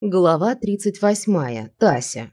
Глава 38. Тася.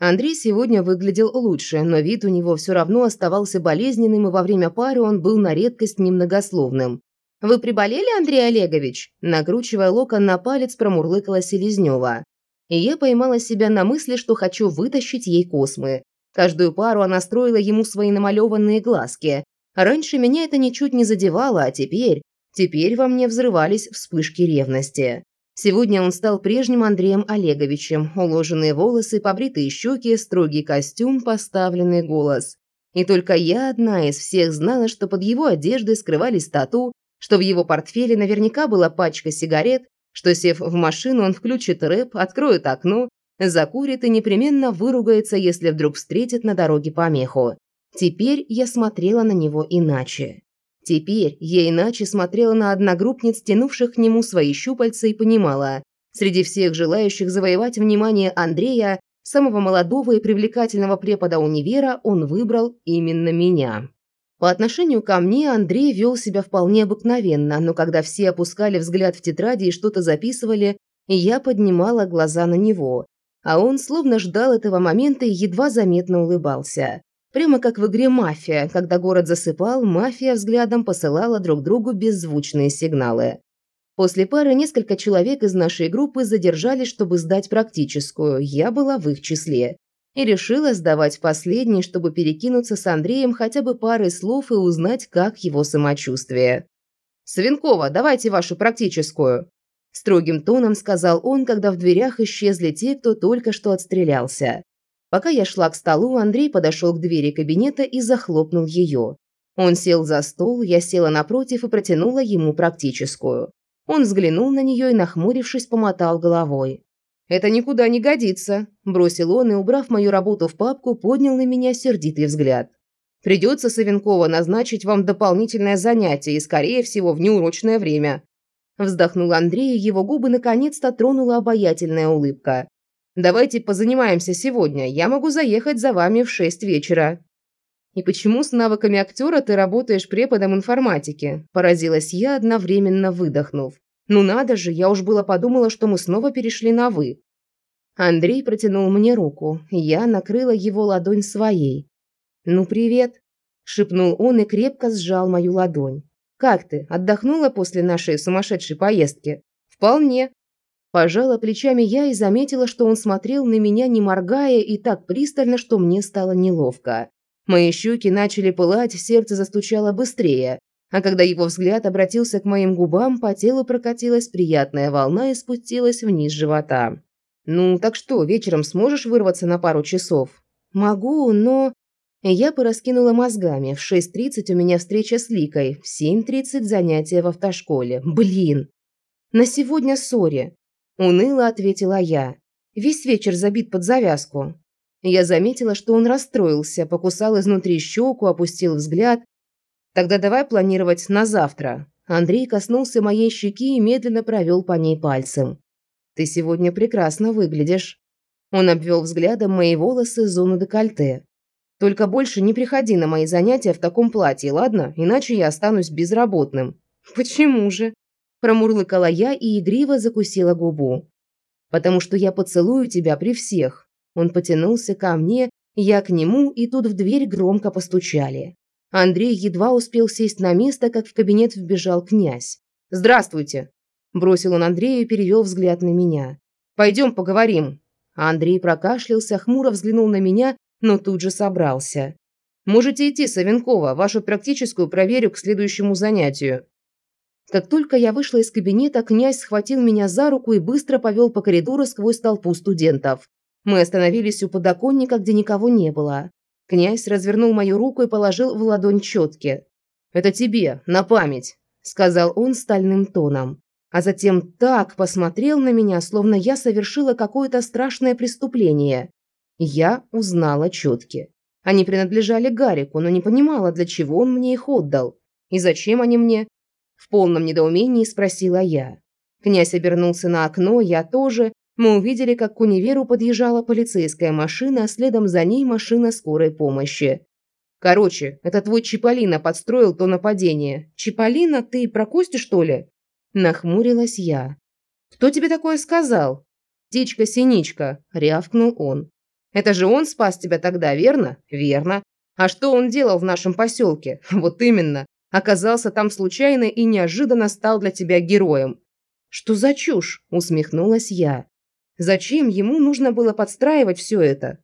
Андрей сегодня выглядел лучше, но вид у него все равно оставался болезненным, и во время пары он был на редкость немногословным. «Вы приболели, Андрей Олегович?» Накручивая локон на палец, промурлыкала Селезнева. И я поймала себя на мысли, что хочу вытащить ей космы. Каждую пару она строила ему свои намалеванные глазки. Раньше меня это ничуть не задевало, а теперь... Теперь во мне взрывались вспышки ревности. Сегодня он стал прежним Андреем Олеговичем. Уложенные волосы, побритые щеки, строгий костюм, поставленный голос. И только я одна из всех знала, что под его одеждой скрывались тату, что в его портфеле наверняка была пачка сигарет, что, сев в машину, он включит рэп, откроет окно, закурит и непременно выругается, если вдруг встретит на дороге помеху. Теперь я смотрела на него иначе. Теперь я иначе смотрела на одногруппниц, тянувших к нему свои щупальца, и понимала, среди всех желающих завоевать внимание Андрея, самого молодого и привлекательного препода универа, он выбрал именно меня. По отношению ко мне Андрей вел себя вполне обыкновенно, но когда все опускали взгляд в тетради и что-то записывали, я поднимала глаза на него, а он словно ждал этого момента и едва заметно улыбался. Прямо как в игре «Мафия», когда город засыпал, мафия взглядом посылала друг другу беззвучные сигналы. После пары несколько человек из нашей группы задержались, чтобы сдать практическую, я была в их числе. И решила сдавать последний, чтобы перекинуться с Андреем хотя бы парой слов и узнать, как его самочувствие. «Савенкова, давайте вашу практическую», – строгим тоном сказал он, когда в дверях исчезли те, кто только что отстрелялся. Пока я шла к столу, Андрей подошел к двери кабинета и захлопнул ее. Он сел за стол, я села напротив и протянула ему практическую. Он взглянул на нее и, нахмурившись, помотал головой. «Это никуда не годится», – бросил он и, убрав мою работу в папку, поднял на меня сердитый взгляд. «Придется, Савенкова, назначить вам дополнительное занятие и, скорее всего, в неурочное время». Вздохнул Андрей, и его губы наконец-то тронула обаятельная улыбка. Давайте позанимаемся сегодня. Я могу заехать за вами в шесть вечера». «И почему с навыками актера ты работаешь преподом информатики?» – поразилась я, одновременно выдохнув. «Ну надо же, я уж было подумала, что мы снова перешли на «вы». Андрей протянул мне руку. Я накрыла его ладонь своей. «Ну, привет», – шепнул он и крепко сжал мою ладонь. «Как ты? Отдохнула после нашей сумасшедшей поездки?» «Вполне», Пожала плечами я и заметила, что он смотрел на меня, не моргая, и так пристально, что мне стало неловко. Мои щеки начали пылать, сердце застучало быстрее. А когда его взгляд обратился к моим губам, по телу прокатилась приятная волна и спустилась вниз живота. «Ну, так что, вечером сможешь вырваться на пару часов?» «Могу, но...» Я пораскинула мозгами. В 6.30 у меня встреча с Ликой, в 7.30 занятия в автошколе. Блин! На сегодня ссоре. Уныло ответила я. Весь вечер забит под завязку. Я заметила, что он расстроился, покусал изнутри щеку, опустил взгляд. Тогда давай планировать на завтра. Андрей коснулся моей щеки и медленно провел по ней пальцем. Ты сегодня прекрасно выглядишь. Он обвел взглядом мои волосы, зону декольте. Только больше не приходи на мои занятия в таком платье, ладно? Иначе я останусь безработным. Почему же? Промурлыкала я и игриво закусила губу. «Потому что я поцелую тебя при всех». Он потянулся ко мне, я к нему, и тут в дверь громко постучали. Андрей едва успел сесть на место, как в кабинет вбежал князь. «Здравствуйте!» Бросил он Андрею и перевел взгляд на меня. «Пойдем поговорим». Андрей прокашлялся, хмуро взглянул на меня, но тут же собрался. «Можете идти, Савенкова, вашу практическую проверю к следующему занятию». Как только я вышла из кабинета, князь схватил меня за руку и быстро повел по коридору сквозь толпу студентов. Мы остановились у подоконника, где никого не было. Князь развернул мою руку и положил в ладонь четки. «Это тебе, на память», – сказал он стальным тоном. А затем так посмотрел на меня, словно я совершила какое-то страшное преступление. Я узнала четки. Они принадлежали Гарику, но не понимала, для чего он мне их отдал. И зачем они мне? В полном недоумении спросила я. Князь обернулся на окно, я тоже. Мы увидели, как к универу подъезжала полицейская машина, а следом за ней машина скорой помощи. Короче, это твой Чиполлино подстроил то нападение. Чиполлино, ты про Костю, что ли? Нахмурилась я. Кто тебе такое сказал? «Птичка-синичка», – рявкнул он. «Это же он спас тебя тогда, верно?» «Верно. А что он делал в нашем поселке?» «Вот именно. Оказался там случайно и неожиданно стал для тебя героем». «Что за чушь?» – усмехнулась я. «Зачем ему нужно было подстраивать все это?»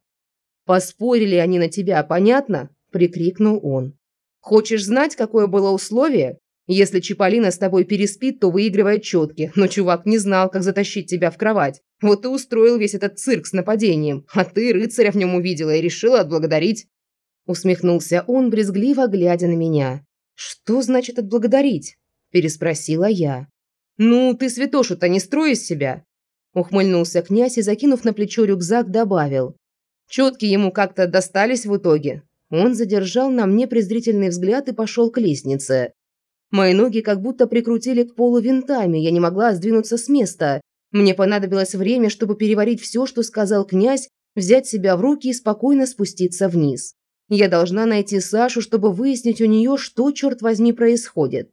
«Поспорили они на тебя, понятно?» – прикрикнул он. «Хочешь знать, какое было условие? Если Чиполлино с тобой переспит, то выигрывает четки, но чувак не знал, как затащить тебя в кровать. Вот и устроил весь этот цирк с нападением, а ты рыцаря в нем увидела и решила отблагодарить». Усмехнулся он, брезгливо глядя на меня. «Что значит отблагодарить?» – переспросила я. «Ну, ты святошу-то не строй из себя!» Ухмыльнулся князь и, закинув на плечо рюкзак, добавил. «Четки ему как-то достались в итоге». Он задержал на мне презрительный взгляд и пошел к лестнице. Мои ноги как будто прикрутили к полу винтами, я не могла сдвинуться с места. Мне понадобилось время, чтобы переварить все, что сказал князь, взять себя в руки и спокойно спуститься вниз. Я должна найти Сашу, чтобы выяснить у нее, что, черт возьми, происходит.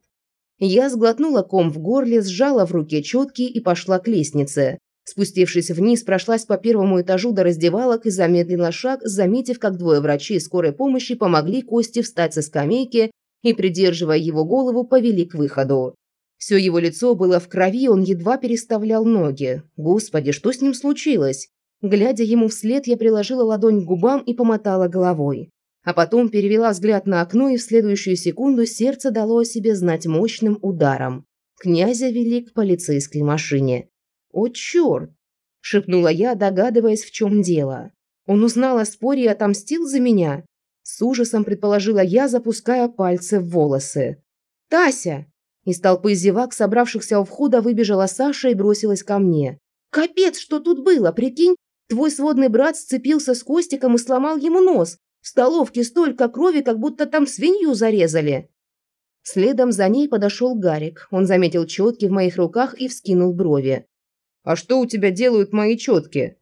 Я сглотнула ком в горле, сжала в руке четки и пошла к лестнице. Спустившись вниз, прошлась по первому этажу до раздевалок и замедлила шаг, заметив, как двое врачей скорой помощи помогли Косте встать со скамейки и, придерживая его голову, повели к выходу. Все его лицо было в крови, он едва переставлял ноги. Господи, что с ним случилось? Глядя ему вслед, я приложила ладонь к губам и помотала головой. А потом перевела взгляд на окно, и в следующую секунду сердце дало о себе знать мощным ударом. Князя вели к полицейской машине. «О, черт!» – шепнула я, догадываясь, в чем дело. «Он узнал о споре и отомстил за меня?» С ужасом предположила я, запуская пальцы в волосы. «Тася!» Из толпы зевак, собравшихся у входа, выбежала Саша и бросилась ко мне. «Капец, что тут было, прикинь? Твой сводный брат сцепился с Костиком и сломал ему нос. В столовке столько крови, как будто там свинью зарезали». Следом за ней подошел Гарик. Он заметил четки в моих руках и вскинул брови. «А что у тебя делают мои четки?»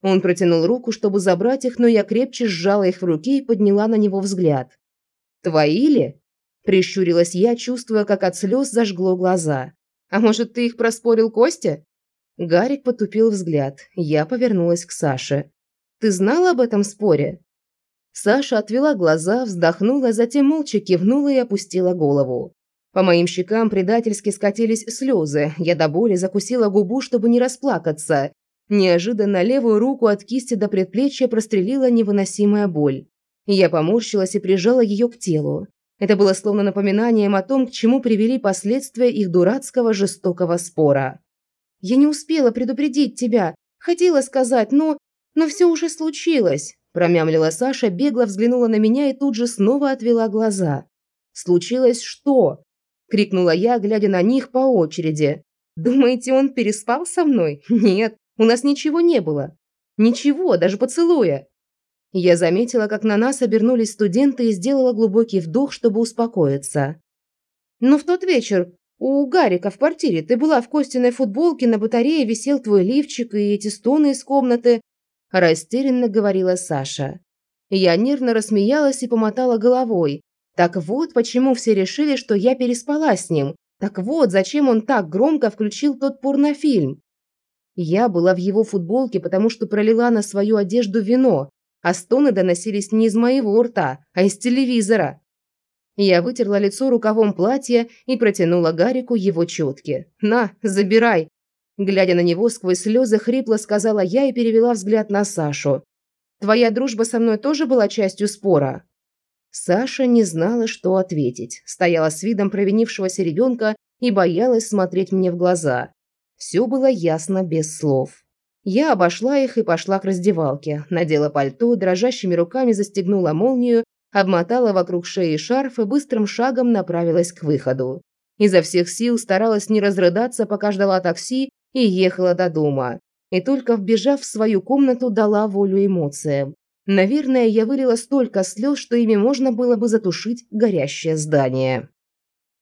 Он протянул руку, чтобы забрать их, но я крепче сжала их в руке и подняла на него взгляд. «Твои ли?» – прищурилась я, чувствуя, как от слез зажгло глаза. «А может, ты их проспорил Костя?» Гарик потупил взгляд. Я повернулась к Саше. «Ты знал об этом споре?» Саша отвела глаза, вздохнула, затем молча кивнула и опустила голову. По моим щекам предательски скатились слезы. Я до боли закусила губу, чтобы не расплакаться. Неожиданно левую руку от кисти до предплечья прострелила невыносимая боль. Я поморщилась и прижала ее к телу. Это было словно напоминанием о том, к чему привели последствия их дурацкого жестокого спора. «Я не успела предупредить тебя. Хотела сказать, но... Но все уже случилось», – промямлила Саша, бегло взглянула на меня и тут же снова отвела глаза. «Случилось что?» – крикнула я, глядя на них по очереди. «Думаете, он переспал со мной? Нет, у нас ничего не было. Ничего, даже поцелуя. Я заметила, как на нас обернулись студенты и сделала глубокий вдох, чтобы успокоиться. Но в тот вечер у Гарика в квартире ты была в Костиной футболке, на батарее висел твой лифчик и эти стоны из комнаты. Растерянно говорила Саша. Я нервно рассмеялась и помотала головой. Так вот, почему все решили, что я переспала с ним. Так вот, зачем он так громко включил тот порнофильм. Я была в его футболке, потому что пролила на свою одежду вино, а стоны доносились не из моего рта, а из телевизора. Я вытерла лицо рукавом платья и протянула Гарику его четки. «На, забирай!» Глядя на него сквозь слезы, хрипло сказала я и перевела взгляд на Сашу. «Твоя дружба со мной тоже была частью спора?» Саша не знала, что ответить. Стояла с видом провинившегося ребенка и боялась смотреть мне в глаза. Все было ясно без слов. Я обошла их и пошла к раздевалке, надела пальто, дрожащими руками застегнула молнию, обмотала вокруг шеи шарф и быстрым шагом направилась к выходу. Изо всех сил старалась не разрыдаться, пока ждала такси и ехала до дома. И только вбежав в свою комнату, дала волю эмоциям. Наверное, я вылила столько слез, что ими можно было бы затушить горящее здание.